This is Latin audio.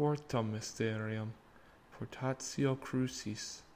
quartam mysterium, fortatio crucis.